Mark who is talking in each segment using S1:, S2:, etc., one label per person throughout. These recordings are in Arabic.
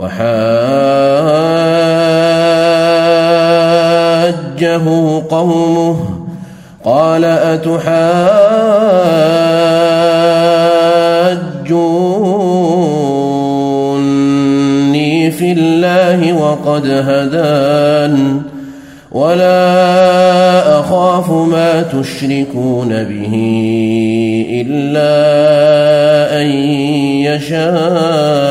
S1: وحاجه قومه قال أتحاجوني في الله وقد هدان ولا أخاف ما تشركون به إلا أن يشاء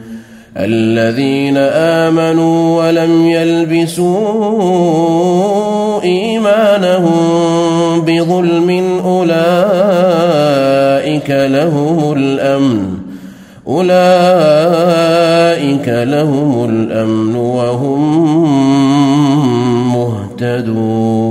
S1: الذين آمنوا ولم يلبسوا إيمانهم بظلم أولئك لهم الأمن أولئك لهم الأمن وهم مهتدون.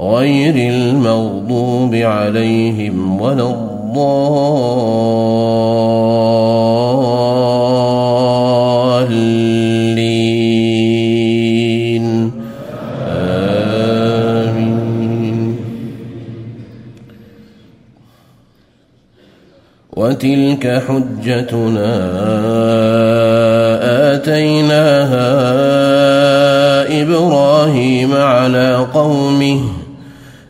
S1: غير المغضوب عليهم ولا الضالين. آمين. وتلك حجتنا آتيناها إبراهيم على قومه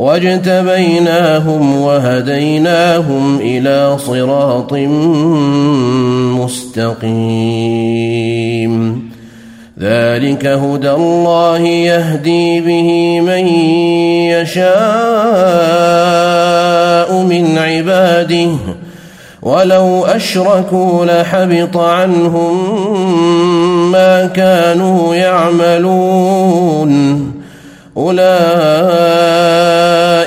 S1: واجتبيناهم وهديناهم إلى صراط مستقيم. ذلك هدى الله يهدي به من يشاء من عباده. ولو أشركوا لحبط عنهم ما كانوا يعملون.